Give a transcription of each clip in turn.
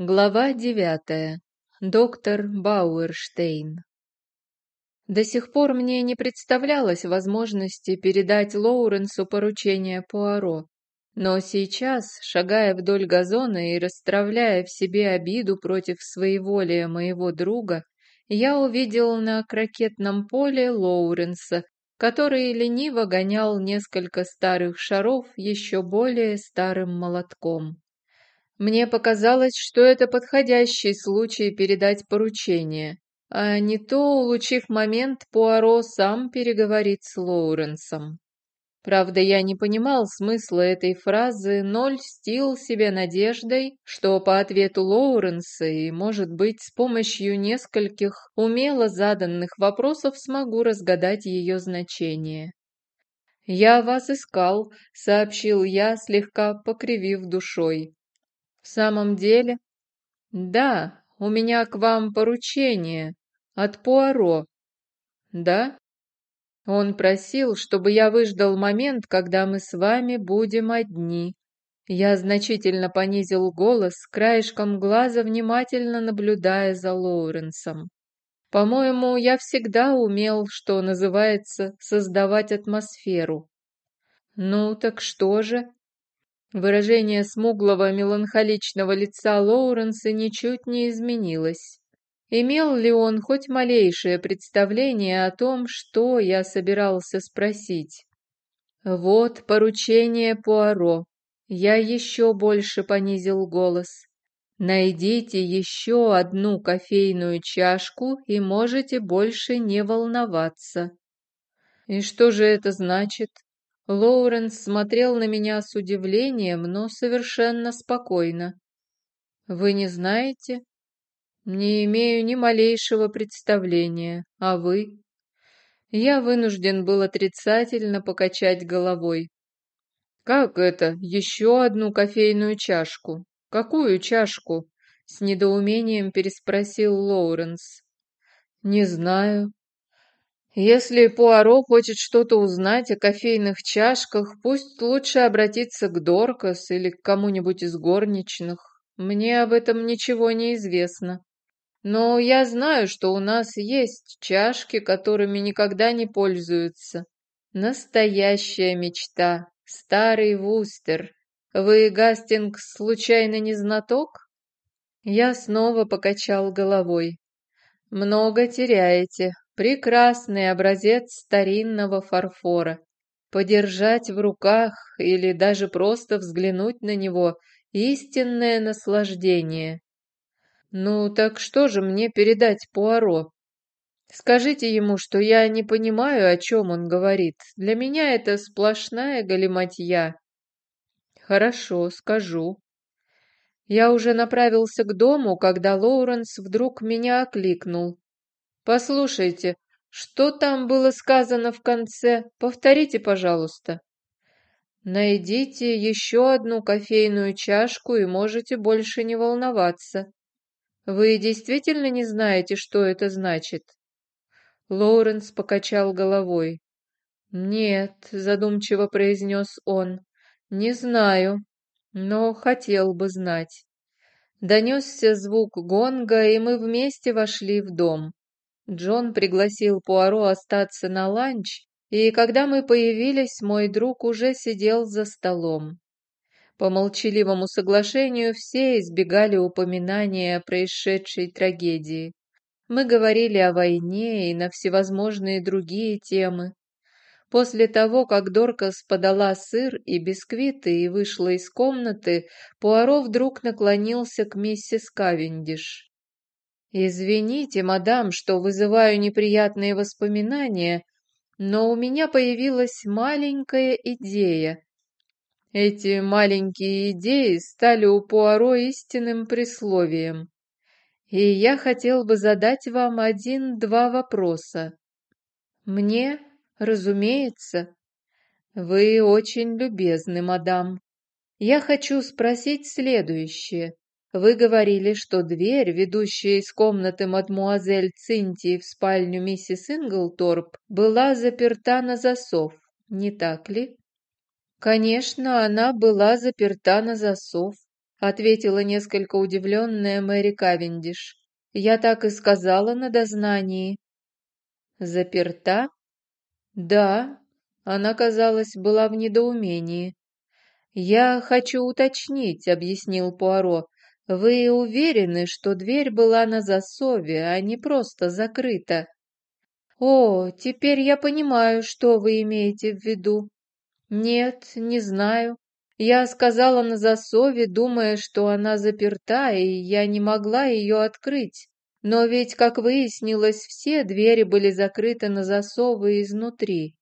Глава девятая. Доктор Бауэрштейн. До сих пор мне не представлялось возможности передать Лоуренсу поручение Пуаро. Но сейчас, шагая вдоль газона и расстравляя в себе обиду против своеволия моего друга, я увидел на крокетном поле Лоуренса, который лениво гонял несколько старых шаров еще более старым молотком. Мне показалось, что это подходящий случай передать поручение, а не то, улучив момент, Пуаро сам переговорит с Лоуренсом. Правда, я не понимал смысла этой фразы, но льстил себе надеждой, что по ответу Лоуренса и, может быть, с помощью нескольких умело заданных вопросов смогу разгадать ее значение. «Я вас искал», — сообщил я, слегка покривив душой. «В самом деле?» «Да, у меня к вам поручение от Пуаро». «Да?» Он просил, чтобы я выждал момент, когда мы с вами будем одни. Я значительно понизил голос, краешком глаза внимательно наблюдая за Лоуренсом. По-моему, я всегда умел, что называется, создавать атмосферу. Ну, так что же? Выражение смуглого меланхоличного лица Лоуренса ничуть не изменилось. Имел ли он хоть малейшее представление о том, что я собирался спросить? Вот поручение Пуаро. Я еще больше понизил голос. Найдите еще одну кофейную чашку и можете больше не волноваться. И что же это значит? Лоуренс смотрел на меня с удивлением, но совершенно спокойно. «Вы не знаете?» «Не имею ни малейшего представления. А вы?» Я вынужден был отрицательно покачать головой. «Как это? Еще одну кофейную чашку? Какую чашку?» С недоумением переспросил Лоуренс. «Не знаю. Если Пуаро хочет что-то узнать о кофейных чашках, пусть лучше обратиться к Доркас или к кому-нибудь из горничных. Мне об этом ничего не известно. Но я знаю, что у нас есть чашки, которыми никогда не пользуются. Настоящая мечта. Старый Вустер. Вы, Гастингс, случайно не знаток? Я снова покачал головой. Много теряете. Прекрасный образец старинного фарфора. Подержать в руках или даже просто взглянуть на него – истинное наслаждение. Ну, так что же мне передать Пуаро? Скажите ему, что я не понимаю, о чем он говорит. Для меня это сплошная галиматья. Хорошо, скажу. Я уже направился к дому, когда Лоуренс вдруг меня окликнул. Послушайте, что там было сказано в конце? Повторите, пожалуйста. Найдите еще одну кофейную чашку и можете больше не волноваться. Вы действительно не знаете, что это значит? Лоуренс покачал головой. «Нет», — задумчиво произнес он, — «не знаю, но хотел бы знать». Донесся звук гонга, и мы вместе вошли в дом. Джон пригласил Пуаро остаться на ланч, и когда мы появились, мой друг уже сидел за столом. По молчаливому соглашению все избегали упоминания о происшедшей трагедии. Мы говорили о войне и на всевозможные другие темы. После того, как Доркас подала сыр и бисквиты и вышла из комнаты, Пуаро вдруг наклонился к миссис Кавендиш. «Извините, мадам, что вызываю неприятные воспоминания, но у меня появилась маленькая идея. Эти маленькие идеи стали у Пуаро истинным присловием. И я хотел бы задать вам один-два вопроса. Мне, разумеется. Вы очень любезны, мадам. Я хочу спросить следующее. Вы говорили, что дверь, ведущая из комнаты мадмуазель Цинтии в спальню миссис Инглторп, была заперта на засов, не так ли? Конечно, она была заперта на засов. ответила несколько удивленная Мэри Кавендиш. Я так и сказала на дознании. Заперта? Да, она, казалось, была в недоумении. «Я хочу уточнить», — объяснил Пуаро. «Вы уверены, что дверь была на засове, а не просто закрыта?» «О, теперь я понимаю, что вы имеете в виду». «Нет, не знаю. Я сказала на засове, думая, что она заперта, и я не могла ее открыть. Но ведь, как выяснилось, все двери были закрыты на засовы изнутри.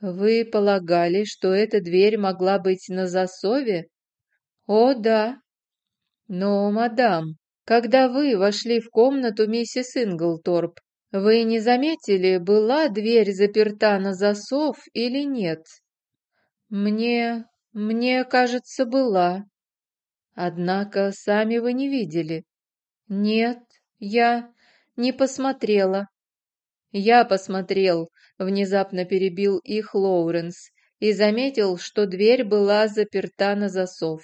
Вы полагали, что эта дверь могла быть на засове? О, да. Но, мадам, когда вы вошли в комнату миссис Инглторп, вы не заметили, была дверь заперта на засов или нет? Мне мне кажется, была. Однако сами вы не видели. Нет, я не посмотрела. Я посмотрел, внезапно перебил их Лоуренс и заметил, что дверь была заперта на засов.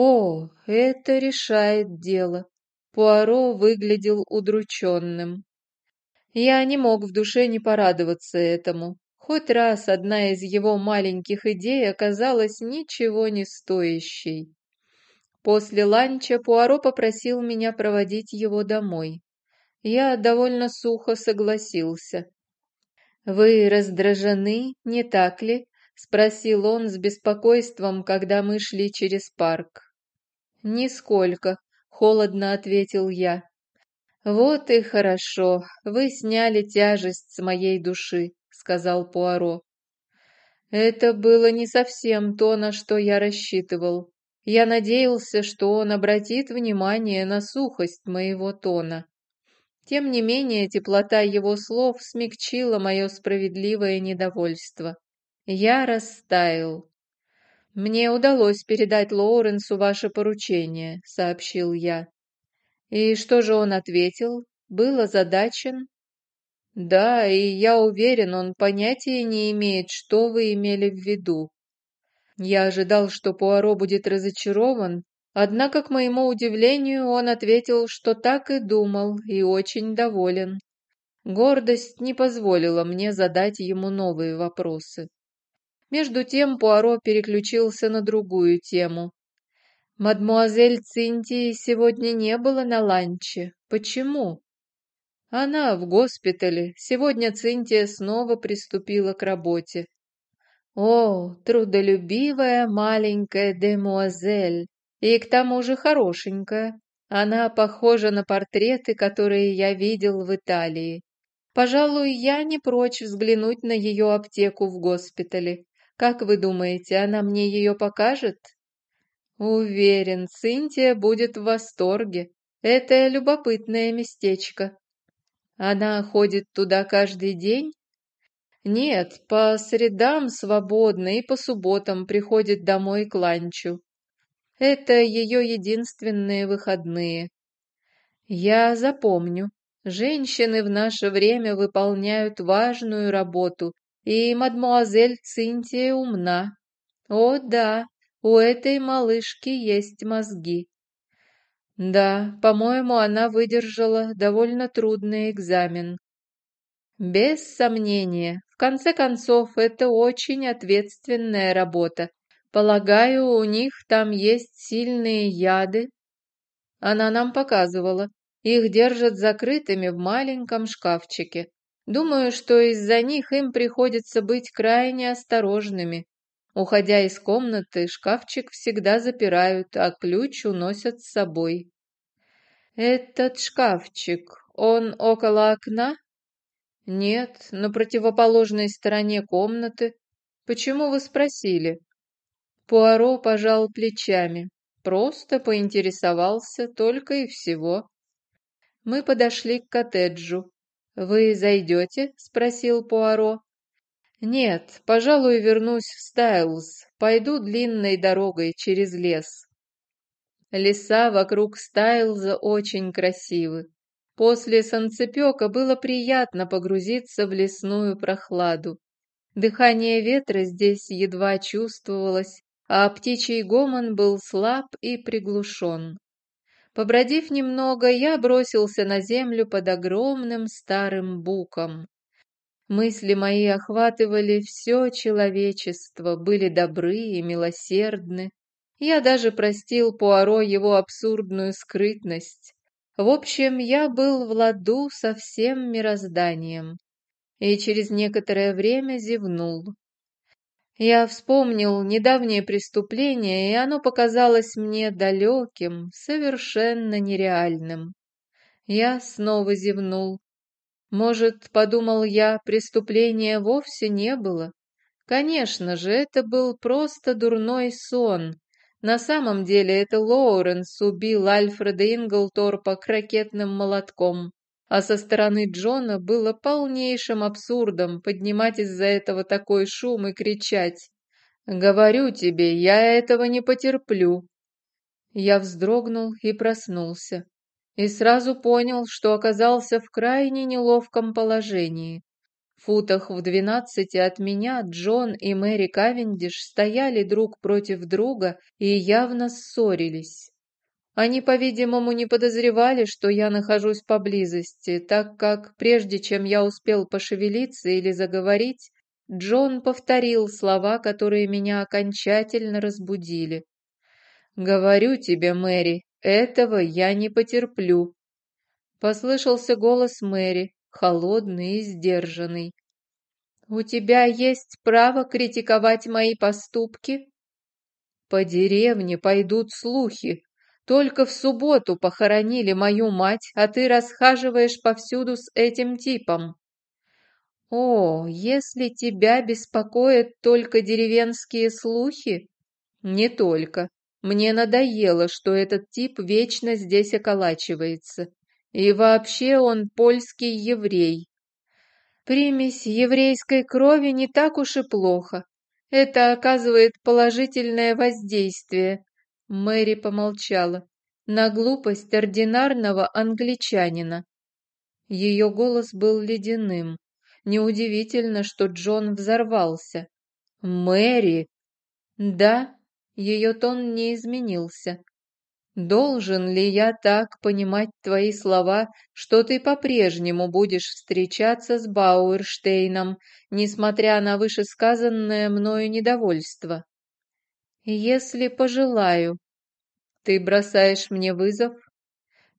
О, это решает дело. Пуаро выглядел удрученным. Я не мог в душе не порадоваться этому. Хоть раз одна из его маленьких идей оказалась ничего не стоящей. После ланча Пуаро попросил меня проводить его домой. Я довольно сухо согласился. «Вы раздражены, не так ли?» — спросил он с беспокойством, когда мы шли через парк. «Нисколько», — холодно ответил я. «Вот и хорошо, вы сняли тяжесть с моей души сказал Пуаро. Это было не совсем то, на что я рассчитывал. Я надеялся, что он обратит внимание на сухость моего тона. Тем не менее, теплота его слов смягчила мое справедливое недовольство. Я растаял. «Мне удалось передать Лоуренсу ваше поручение», — сообщил я. «И что же он ответил? Был озадачен?» Да, и я уверен, он понятия не имеет, что вы имели в виду. Я ожидал, что Пуаро будет разочарован, однако, к моему удивлению, он ответил, что так и думал, и очень доволен. Гордость не позволила мне задать ему новые вопросы. Между тем Пуаро переключился на другую тему. «Мадмуазель Цинтии сегодня не было на ланче. Почему?» Она в госпитале. Сегодня Цинтия снова приступила к работе. О, трудолюбивая маленькая демуазель. И к тому же хорошенькая. Она похожа на портреты, которые я видел в Италии. Пожалуй, я не прочь взглянуть на ее аптеку в госпитале. Как вы думаете, она мне ее покажет? Уверен, Цинтия будет в восторге. Это любопытное местечко. Она ходит туда каждый день? Нет, по средам свободно и по субботам приходит домой к ланчу. Это ее единственные выходные. Я запомню. Женщины в наше время выполняют важную работу, и мадмуазель Цинтия умна. О да, у этой малышки есть мозги. Да, по-моему, она выдержала довольно трудный экзамен. Без сомнения. В конце концов, это очень ответственная работа. Полагаю, у них там есть сильные яды. Она нам показывала. Их держат закрытыми в маленьком шкафчике. Думаю, что из-за них им приходится быть крайне осторожными. Уходя из комнаты, шкафчик всегда запирают, а ключ уносят с собой. «Этот шкафчик, он около окна?» «Нет, на противоположной стороне комнаты. Почему вы спросили?» Пуаро пожал плечами. Просто поинтересовался только и всего. Мы подошли к коттеджу. «Вы зайдете?» — спросил Пуаро. «Нет, пожалуй, вернусь в Стайлз. Пойду длинной дорогой через лес». Леса вокруг Стайлза очень красивы. После солнцепека было приятно погрузиться в лесную прохладу. Дыхание ветра здесь едва чувствовалось, а птичий гомон был слаб и приглушен. Побродив немного, я бросился на землю под огромным старым буком. Мысли мои охватывали все человечество, были добры и милосердны. Я даже простил Пуаро его абсурдную скрытность. В общем, я был в ладу со всем мирозданием. И через некоторое время зевнул. Я вспомнил недавнее преступление, и оно показалось мне далеким, совершенно нереальным. Я снова зевнул. Может, подумал я, преступления вовсе не было? Конечно же, это был просто дурной сон. На самом деле это Лоуренс убил Альфреда Инглторпа крокетным молотком. А со стороны Джона было полнейшим абсурдом поднимать из-за этого такой шум и кричать. «Говорю тебе, я этого не потерплю». Я вздрогнул и проснулся и сразу понял, что оказался в крайне неловком положении. В футах в двенадцати от меня Джон и Мэри Кавендиш стояли друг против друга и явно ссорились. Они, по-видимому, не подозревали, что я нахожусь поблизости, так как, прежде чем я успел пошевелиться или заговорить, Джон повторил слова, которые меня окончательно разбудили. «Говорю тебе, Мэри, этого я не потерплю. Послышался голос Мэри, холодный и сдержанный. У тебя есть право критиковать мои поступки? По деревне пойдут слухи. Только в субботу похоронили мою мать, а ты расхаживаешь повсюду с этим типом. О, если тебя беспокоят только деревенские слухи? Не только. Мне надоело, что этот тип вечно здесь околачивается. И вообще он польский еврей. Примесь еврейской крови не так уж и плохо. Это оказывает положительное воздействие. Мэри помолчала. На глупость ординарного англичанина. Ее голос был ледяным. Неудивительно, что Джон взорвался. «Мэри!» «Да, ее тон не изменился. «Должен ли я так понимать твои слова, что ты по-прежнему будешь встречаться с Бауэрштейном, несмотря на вышесказанное мною недовольство?» «Если пожелаю». «Ты бросаешь мне вызов?»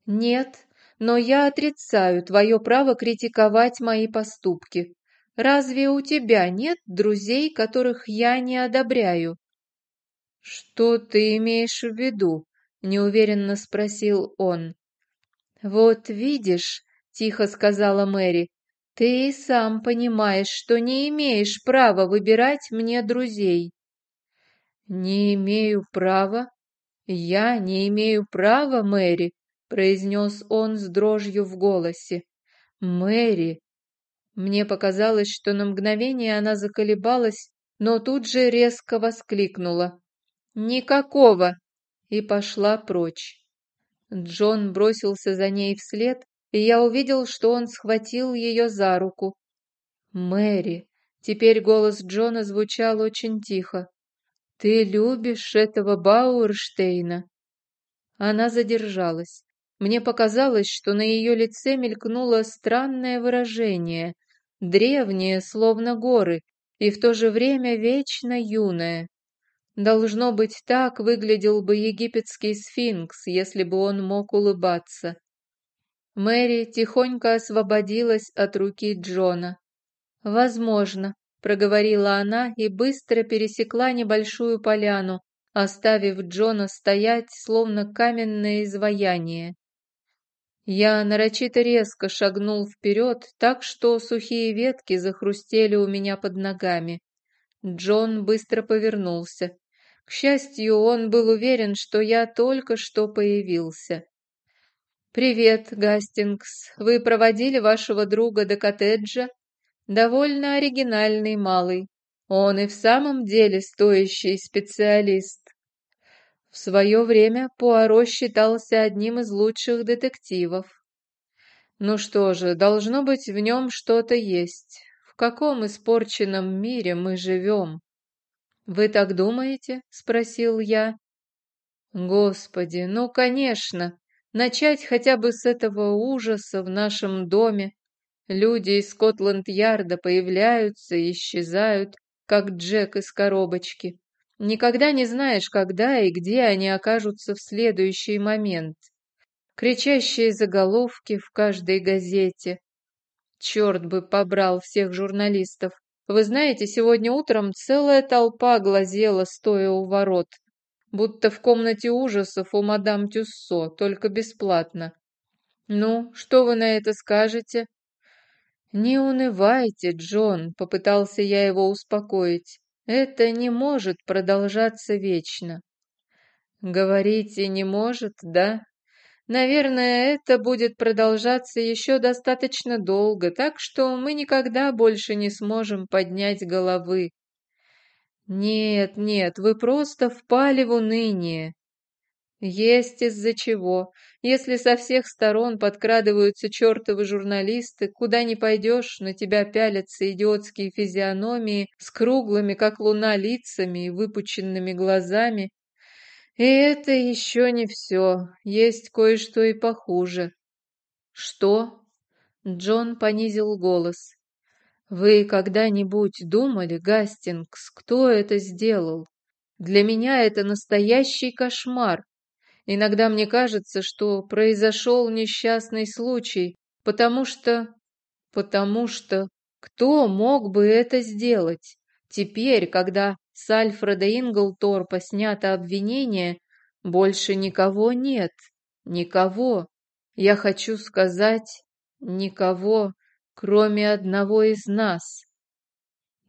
«Нет, но я отрицаю твое право критиковать мои поступки. Разве у тебя нет друзей, которых я не одобряю?» «Что ты имеешь в виду?» — неуверенно спросил он. «Вот видишь», — тихо сказала Мэри, — «ты и сам понимаешь, что не имеешь права выбирать мне друзей». «Не имею права? Я не имею права, Мэри», — произнес он с дрожью в голосе. «Мэри!» Мне показалось, что на мгновение она заколебалась, но тут же резко воскликнула. «Никакого!» и пошла прочь. Джон бросился за ней вслед, и я увидел, что он схватил ее за руку. «Мэри!» Теперь голос Джона звучал очень тихо. «Ты любишь этого Бауэрштейна?» Она задержалась. Мне показалось, что на ее лице мелькнуло странное выражение, древнее, словно горы, и в то же время вечно юное. Должно быть, так выглядел бы египетский сфинкс, если бы он мог улыбаться. Мэри тихонько освободилась от руки Джона. «Возможно», — проговорила она и быстро пересекла небольшую поляну, оставив Джона стоять, словно каменное изваяние. Я нарочито резко шагнул вперед, так что сухие ветки захрустели у меня под ногами. Джон быстро повернулся. К счастью, он был уверен, что я только что появился. «Привет, Гастингс. Вы проводили вашего друга до коттеджа? Довольно оригинальный малый. Он и в самом деле стоящий специалист». В свое время Пуаро считался одним из лучших детективов. Ну что же, должно быть, в нем что-то есть. В каком испорченном мире мы живем? «Вы так думаете?» — спросил я. «Господи, ну, конечно, начать хотя бы с этого ужаса в нашем доме. Люди из Скотланд-Ярда появляются и исчезают, как Джек из коробочки. Никогда не знаешь, когда и где они окажутся в следующий момент. Кричащие заголовки в каждой газете. Черт бы побрал всех журналистов. Вы знаете, сегодня утром целая толпа глазела, стоя у ворот. Будто в комнате ужасов у мадам Тюссо, только бесплатно. Ну, что вы на это скажете? Не унывайте, Джон, попытался я его успокоить. Это не может продолжаться вечно. Говорите, не может, да? Наверное, это будет продолжаться еще достаточно долго, так что мы никогда больше не сможем поднять головы. Нет, нет, вы просто впали в уныние. Есть из-за чего. Если со всех сторон подкрадываются чертовы журналисты, куда ни пойдешь, на тебя пялятся идиотские физиономии с круглыми, как луна, лицами и выпученными глазами. И это еще не все. Есть кое-что и похуже. Что? Джон понизил голос. Вы когда-нибудь думали, Гастингс, кто это сделал? Для меня это настоящий кошмар. Иногда мне кажется, что произошел несчастный случай, потому что... Потому что... Кто мог бы это сделать? Теперь, когда с Альфреда Инглторпа снято обвинение, больше никого нет. Никого. Я хочу сказать, никого, кроме одного из нас.